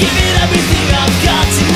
give it everything I've got